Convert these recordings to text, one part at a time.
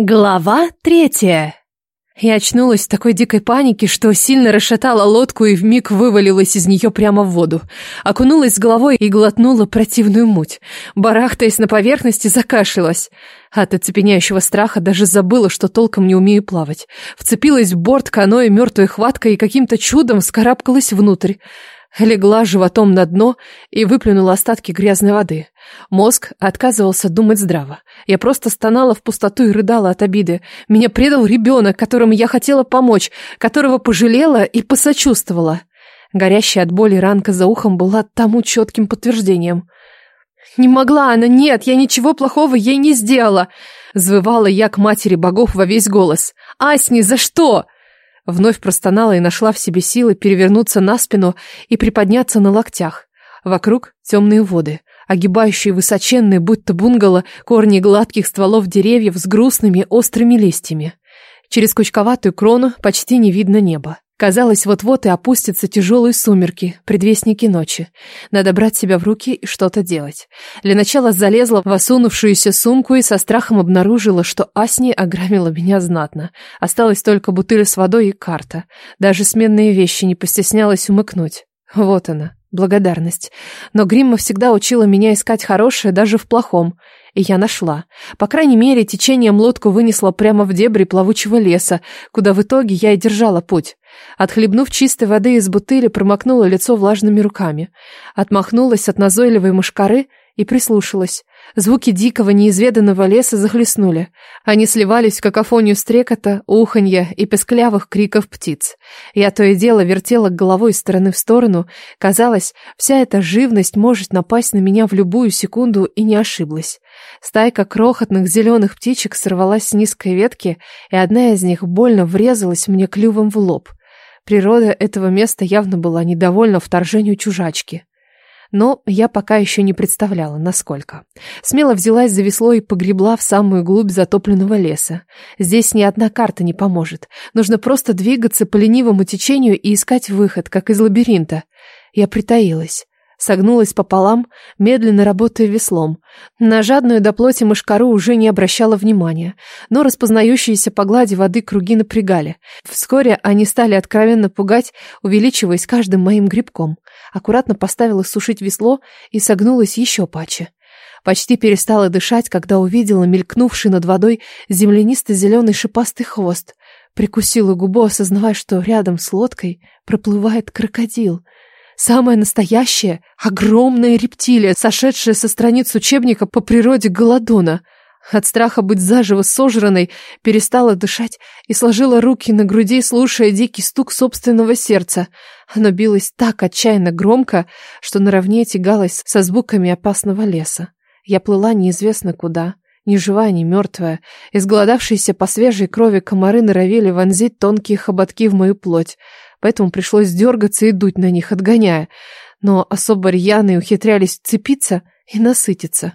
Глава третья. Я очнулась в такой дикой панике, что сильно расшатала лодку и вмиг вывалилась из нее прямо в воду. Окунулась с головой и глотнула противную муть. Барахтаясь на поверхности, закашлялась. От оцепеняющего страха даже забыла, что толком не умею плавать. Вцепилась в борт каноэ мертвой хваткой и каким-то чудом вскарабкалась внутрь. Легла животом на дно и выплюнула остатки грязной воды. Мозг отказывался думать здраво. Я просто стонала в пустоту и рыдала от обиды. Меня предал ребенок, которому я хотела помочь, которого пожалела и посочувствовала. Горящая от боли ранка за ухом была тому четким подтверждением. «Не могла она, нет, я ничего плохого ей не сделала!» Звывала я к матери богов во весь голос. «Асни, за что?» Вновь простонала и нашла в себе силы перевернуться на спину и приподняться на локтях. Вокруг темные воды, огибающие высоченные, будто бунгало, корни гладких стволов деревьев с грустными острыми листьями. Через кучковатую крону почти не видно неба. Казалось, вот-вот и опустятся тяжелые сумерки, предвестники ночи. Надо брать себя в руки и что-то делать. Для начала залезла в осунувшуюся сумку и со страхом обнаружила, что Асни ограбила меня знатно. Осталась только бутыль с водой и карта. Даже сменные вещи не постеснялась умыкнуть. Вот она, благодарность. Но Гримма всегда учила меня искать хорошее даже в плохом. И я нашла. По крайней мере, течением лодку вынесло прямо в дебри плавучего леса, куда в итоге я и держала путь. Отхлебнув чистой воды из бутыли, промокнула лицо влажными руками. Отмахнулась от назойливой мушкары и прислушалась. Звуки дикого, неизведанного леса захлестнули. Они сливались в какофонию стрекота, уханья и песклявых криков птиц. Я то и дело вертела головой из стороны в сторону. Казалось, вся эта живность может напасть на меня в любую секунду и не ошиблась. Стайка крохотных зеленых птичек сорвалась с низкой ветки, и одна из них больно врезалась мне клювом в лоб. Природа этого места явно была недовольна вторжению чужачки. Но я пока еще не представляла, насколько. Смело взялась за весло и погребла в самую глубь затопленного леса. Здесь ни одна карта не поможет. Нужно просто двигаться по ленивому течению и искать выход, как из лабиринта. Я притаилась согнулась пополам, медленно работая веслом. На жадную до плоти мышкару уже не обращала внимания, но распознающиеся по глади воды круги напрягали. Вскоре они стали откровенно пугать, увеличиваясь каждым моим грибком. Аккуратно поставила сушить весло и согнулась еще паче. Почти перестала дышать, когда увидела мелькнувший над водой землянисто-зеленый шипастый хвост. Прикусила губу, осознавая, что рядом с лодкой проплывает крокодил — Самая настоящая, огромная рептилия, сошедшая со страниц учебника по природе Голодона. От страха быть заживо сожранной перестала дышать и сложила руки на груди, слушая дикий стук собственного сердца. Оно билось так отчаянно громко, что наравне тягалось со звуками опасного леса. Я плыла неизвестно куда, ни живая, ни мертвая. Изголодавшиеся по свежей крови комары норовили вонзить тонкие хоботки в мою плоть поэтому пришлось дергаться и дуть на них, отгоняя. Но особо рьяные ухитрялись цепиться и насытиться.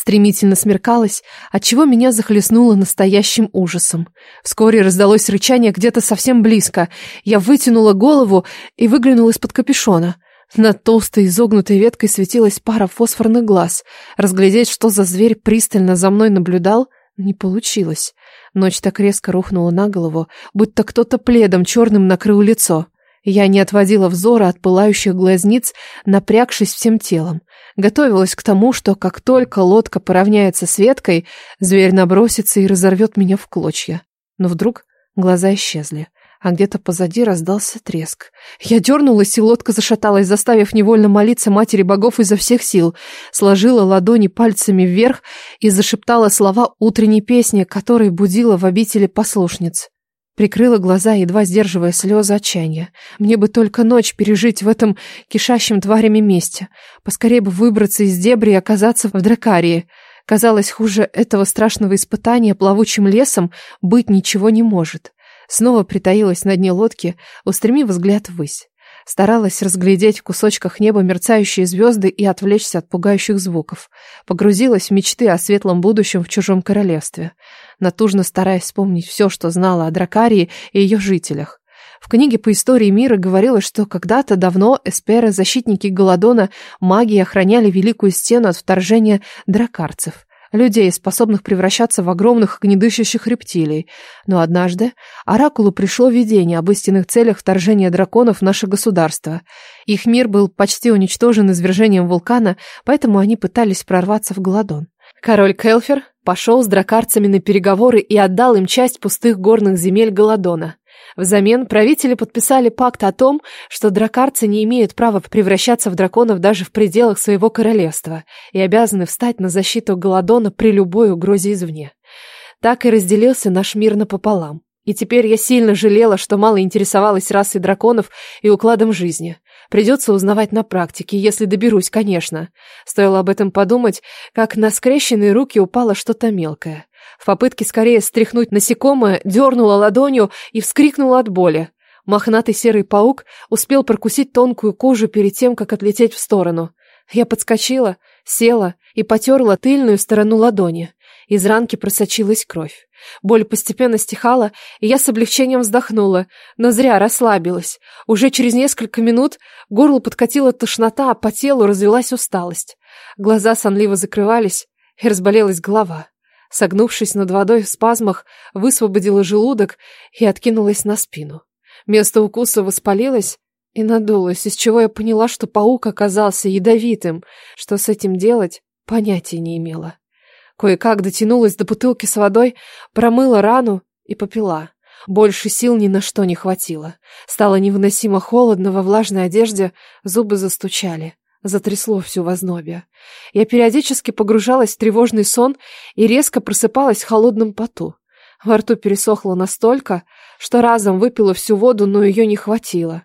Стремительно смеркалось, отчего меня захлестнуло настоящим ужасом. Вскоре раздалось рычание где-то совсем близко. Я вытянула голову и выглянула из-под капюшона. Над толстой изогнутой веткой светилась пара фосфорных глаз. Разглядеть, что за зверь пристально за мной наблюдал, не получилось. Ночь так резко рухнула на голову, будто кто-то пледом черным накрыл лицо. Я не отводила взора от пылающих глазниц, напрягшись всем телом. Готовилась к тому, что как только лодка поравняется с веткой, зверь набросится и разорвет меня в клочья. Но вдруг глаза исчезли а где-то позади раздался треск. Я дернулась, и лодка зашаталась, заставив невольно молиться матери богов изо всех сил. Сложила ладони пальцами вверх и зашептала слова утренней песни, которой будила в обители послушниц. Прикрыла глаза, едва сдерживая слезы отчаяния. Мне бы только ночь пережить в этом кишащем тварями месте. Поскорее бы выбраться из дебри и оказаться в Дракарии. Казалось, хуже этого страшного испытания плавучим лесом быть ничего не может. Снова притаилась на дне лодки, устремив взгляд ввысь. Старалась разглядеть в кусочках неба мерцающие звезды и отвлечься от пугающих звуков. Погрузилась в мечты о светлом будущем в чужом королевстве, натужно стараясь вспомнить все, что знала о Дракарии и ее жителях. В книге по истории мира говорилось, что когда-то давно эсперы, защитники Голодона, маги охраняли Великую Стену от вторжения дракарцев. Людей, способных превращаться в огромных гнедышащих рептилий. Но однажды Оракулу пришло видение об истинных целях вторжения драконов в наше государство. Их мир был почти уничтожен извержением вулкана, поэтому они пытались прорваться в Голодон. Король Келфер пошел с дракарцами на переговоры и отдал им часть пустых горных земель Голодона. Взамен правители подписали пакт о том, что дракарцы не имеют права превращаться в драконов даже в пределах своего королевства и обязаны встать на защиту Голодона при любой угрозе извне. Так и разделился наш мир напополам. И теперь я сильно жалела, что мало интересовалась расой драконов и укладом жизни. Придется узнавать на практике, если доберусь, конечно. Стоило об этом подумать, как на скрещенные руки упало что-то мелкое. В попытке скорее стряхнуть насекомое, дернула ладонью и вскрикнула от боли. Мохнатый серый паук успел прокусить тонкую кожу перед тем, как отлететь в сторону. Я подскочила, села и потерла тыльную сторону ладони. Из ранки просочилась кровь. Боль постепенно стихала, и я с облегчением вздохнула, но зря расслабилась. Уже через несколько минут горло подкатила тошнота, а по телу развелась усталость. Глаза сонливо закрывались, и разболелась голова. Согнувшись над водой в спазмах, высвободила желудок и откинулась на спину. Место укуса воспалилось и надулось, из чего я поняла, что паук оказался ядовитым. Что с этим делать, понятия не имела. Кое-как дотянулась до бутылки с водой, промыла рану и попила. Больше сил ни на что не хватило. Стало невыносимо холодно во влажной одежде, зубы застучали. Затрясло всю вознобе. Я периодически погружалась в тревожный сон и резко просыпалась в холодном поту. Во рту пересохло настолько, что разом выпила всю воду, но ее не хватило.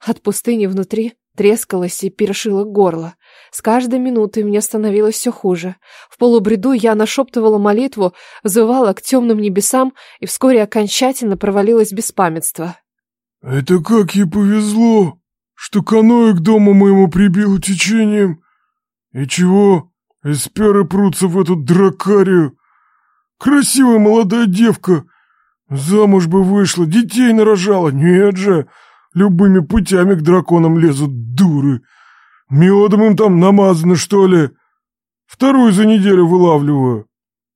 От пустыни внутри трескалось и перешило горло. С каждой минутой мне становилось все хуже. В полубреду я нашептывала молитву, взывала к темным небесам и вскоре окончательно провалилась без памятства. «Это как ей повезло!» Что каноэ к дому моему прибило течением. И чего? Эсперы прутся в эту дракарию. Красивая молодая девка. Замуж бы вышла, детей нарожала. Нет же, любыми путями к драконам лезут дуры. Медом им там намазано, что ли? Вторую за неделю вылавливаю.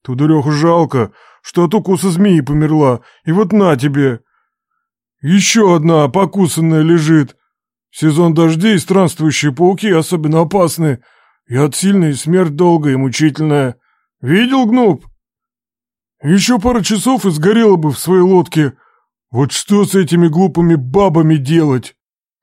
Тудыреху жалко, что от укуса змеи померла. И вот на тебе. Еще одна покусанная лежит. Сезон дождей странствующие пауки особенно опасны. И от сильной смерть долгая и мучительная. Видел, Гнуб? Еще пара часов и сгорела бы в своей лодке. Вот что с этими глупыми бабами делать?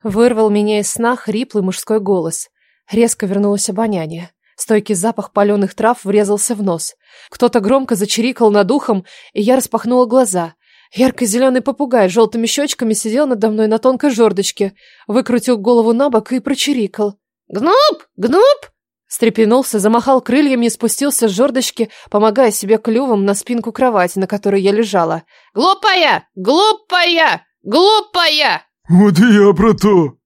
Вырвал меня из сна хриплый мужской голос. Резко вернулось обоняние. Стойкий запах паленых трав врезался в нос. Кто-то громко зачирикал над ухом, и я распахнула глаза. Ярко-зеленый попугай с желтыми щечками сидел надо мной на тонкой жердочке, выкрутил голову на бок и прочирикал. «Гнуп! Гнуп!» Стрепенулся, замахал крыльями и спустился с жердочки, помогая себе клювом на спинку кровати, на которой я лежала. «Глупая! Глупая! Глупая!» «Вот и я про то!»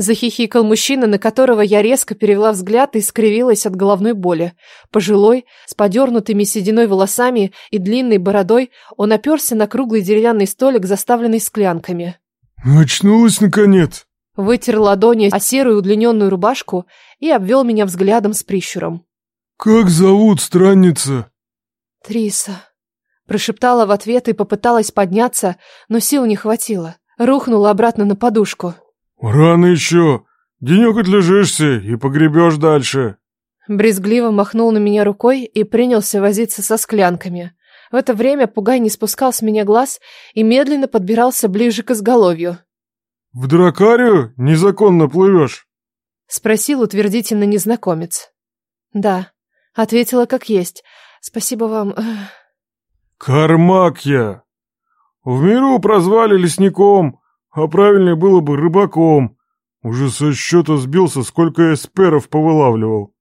Захихикал мужчина, на которого я резко перевела взгляд и скривилась от головной боли. Пожилой, с подернутыми сединой волосами и длинной бородой, он оперся на круглый деревянный столик, заставленный склянками. «Очнулась, наконец!» Вытер ладони о серую удлиненную рубашку и обвел меня взглядом с прищуром. «Как зовут странница?» «Триса», прошептала в ответ и попыталась подняться, но сил не хватило. Рухнула обратно на подушку. «Рано еще. Денек отлежишься и погребешь дальше». Брезгливо махнул на меня рукой и принялся возиться со склянками. В это время Пугай не спускал с меня глаз и медленно подбирался ближе к изголовью. «В дракарию незаконно плывешь?» Спросил утвердительно незнакомец. «Да», — ответила как есть. «Спасибо вам». «Кармак я. В миру прозвали лесником, а правильнее было бы рыбаком. Уже со счета сбился, сколько эсперов повылавливал.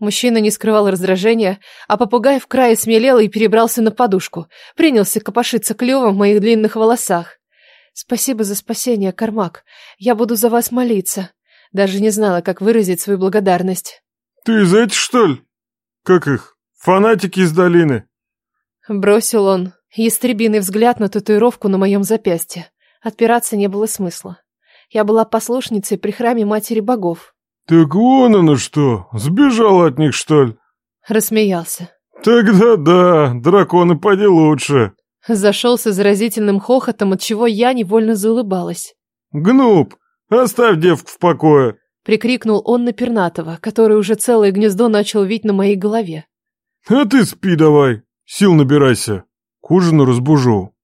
Мужчина не скрывал раздражения, а попугай в крае смелел и перебрался на подушку. Принялся копошиться клювом в моих длинных волосах. «Спасибо за спасение, Кармак. Я буду за вас молиться». Даже не знала, как выразить свою благодарность. «Ты из этих, что ли? Как их? Фанатики из долины?» Бросил он ястребиный взгляд на татуировку на моем запястье. Отпираться не было смысла. Я была послушницей при храме Матери Богов. «Так вон оно что! Сбежала от них, что ли?» Рассмеялся. Тогда да, драконы поди лучше. Зашел с заразительным хохотом, от чего я невольно заулыбалась. Гнуб, оставь девку в покое. Прикрикнул он на Пернатова, который уже целое гнездо начал вить на моей голове. А ты спи давай, сил набирайся. К ужину разбужу.